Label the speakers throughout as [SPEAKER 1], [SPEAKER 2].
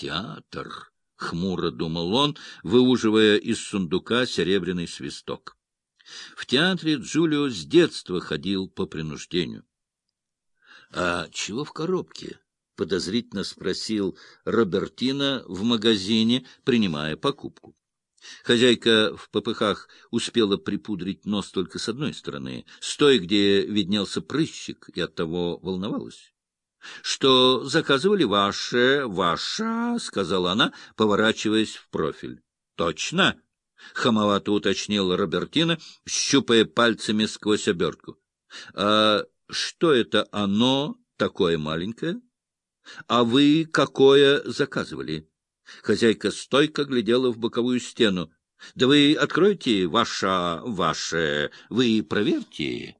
[SPEAKER 1] Театр, — хмуро думал он, выуживая из сундука серебряный свисток. В театре Джулио с детства ходил по принуждению. — А чего в коробке? — подозрительно спросил Робертина в магазине, принимая покупку. Хозяйка в попыхах успела припудрить нос только с одной стороны, с той, где виднелся прыщик, и оттого волновалась. — Что заказывали ваше, ваша, — сказала она, поворачиваясь в профиль. — Точно? — хамовато уточнил Робертина, щупая пальцами сквозь обертку. — А что это оно такое маленькое? А вы какое заказывали? Хозяйка стойко глядела в боковую стену. — Да вы откройте, ваша, ваше, вы проверьте.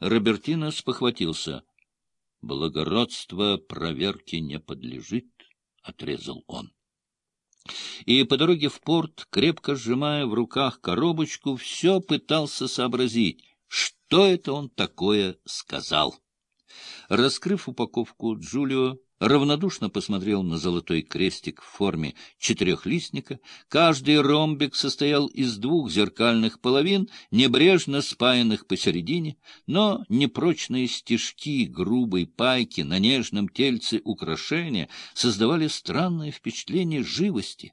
[SPEAKER 1] Робертино спохватился. — Благородство проверке не подлежит, — отрезал он. И по дороге в порт, крепко сжимая в руках коробочку, все пытался сообразить, что это он такое сказал. Раскрыв упаковку, Джулио равнодушно посмотрел на золотой крестик в форме четырехлистника. Каждый ромбик состоял из двух зеркальных половин, небрежно спаянных посередине, но непрочные стежки грубой пайки на нежном тельце украшения создавали странное впечатление живости.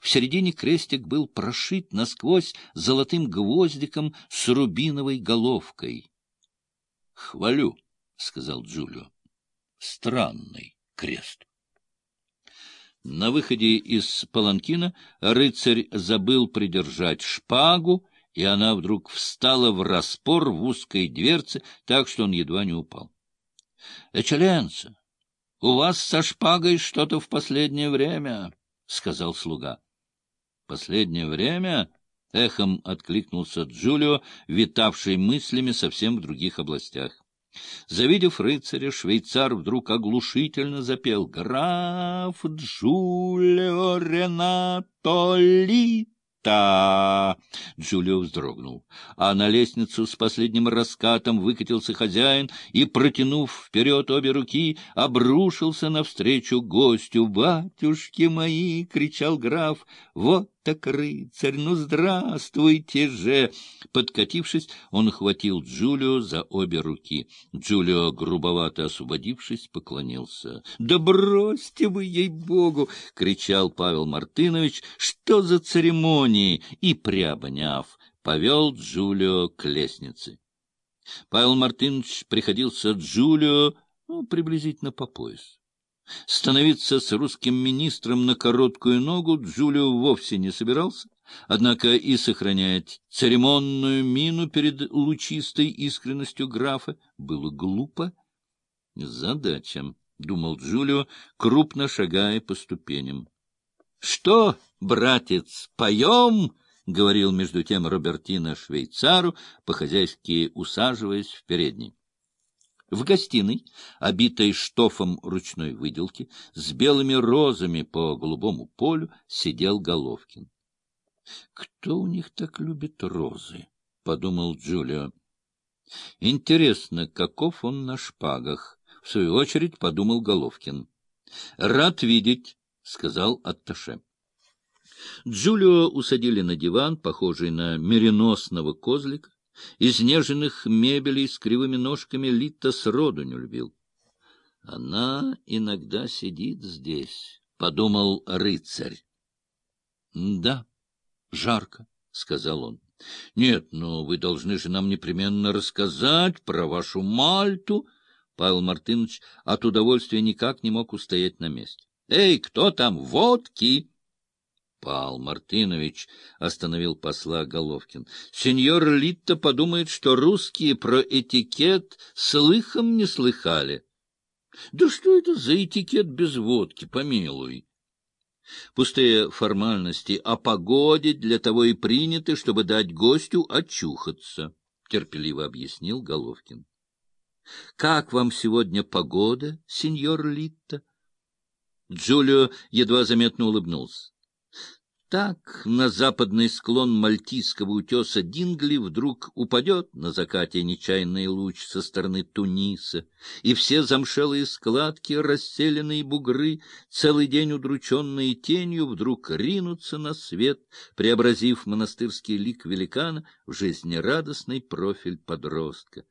[SPEAKER 1] В середине крестик был прошит насквозь золотым гвоздиком с рубиновой головкой. — Хвалю, — сказал Джулио. — Странный крест. На выходе из паланкина рыцарь забыл придержать шпагу, и она вдруг встала в распор в узкой дверце, так что он едва не упал. — Эчеленца, у вас со шпагой что-то в последнее время, — сказал слуга. — Последнее время? — эхом откликнулся Джулио, витавший мыслями совсем в других областях. Завидев рыцаря, швейцар вдруг оглушительно запел «Граф Джулио Ренато Ли!» та Джулио вздрогнул, а на лестницу с последним раскатом выкатился хозяин и, протянув вперед обе руки, обрушился навстречу гостю. «Батюшки мои!» — кричал граф. «Вот так рыцарь! Ну, здравствуйте же!» Подкатившись, он хватил Джулио за обе руки. Джулио, грубовато освободившись, поклонился. «Да бросьте вы, ей-богу!» — кричал Павел Мартынович. «Что за церемонии?» И, приобняв, повел Джулио к лестнице. Павел Мартынович приходился Джулио ну, приблизительно по пояс. Становиться с русским министром на короткую ногу Джулио вовсе не собирался, однако и сохранять церемонную мину перед лучистой искренностью графа было глупо. Задача, — думал Джулио, крупно шагая по ступеням. — Что, братец, поем? — говорил между тем Робертино швейцару, по-хозяйски усаживаясь в передней. В гостиной, обитой штофом ручной выделки, с белыми розами по голубому полю, сидел Головкин. — Кто у них так любит розы? — подумал Джулио. — Интересно, каков он на шпагах? — в свою очередь подумал Головкин. — Рад видеть, — сказал Атташе. Джулио усадили на диван, похожий на мериносного козлика. Изнеженных мебелей с кривыми ножками Лита сроду не любил. — Она иногда сидит здесь, — подумал рыцарь. — Да, жарко, — сказал он. — Нет, но вы должны же нам непременно рассказать про вашу Мальту. Павел Мартынович от удовольствия никак не мог устоять на месте. — Эй, кто там? Водки! Пал Мартынович, — остановил посла Головкин, — сеньор Литто подумает, что русские про этикет слыхом не слыхали. — Да что это за этикет без водки, помилуй? Пустые формальности о погоде для того и приняты, чтобы дать гостю очухаться, — терпеливо объяснил Головкин. — Как вам сегодня погода, сеньор Литто? Джулио едва заметно улыбнулся. Так на западный склон мальтийского утеса Дингли вдруг упадет на закате нечаянный луч со стороны Туниса, и все замшелые складки, расселенные бугры, целый день удрученные тенью, вдруг ринутся на свет, преобразив монастырский лик великана в жизнерадостный профиль подростка.